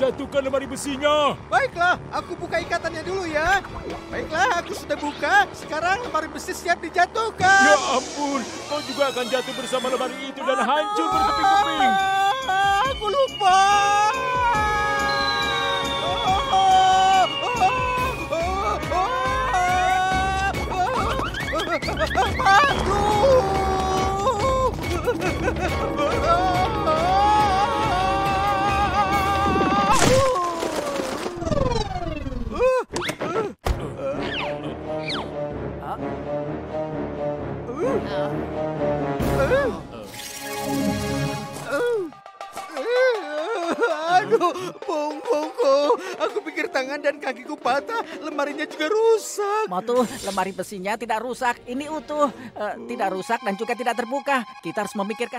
jatuhkan lemari besinya. Baiklah, aku buka ikatannya dulu ya. Baiklah, aku sudah buka. Sekarang lemari besi siap dijatuhkan. Ya ampun, kau juga akan jatuh bersama lemari itu dan hancur berkeping-keping. Aku lupa. Aduh, punggungku. Aku pikir tangan dan kakiku patah, lemarinya juga rusak. Motu, lemari besinya tidak rusak. Ini utuh. Eh, tidak rusak dan juga tidak terbuka. Kita harus memikirkan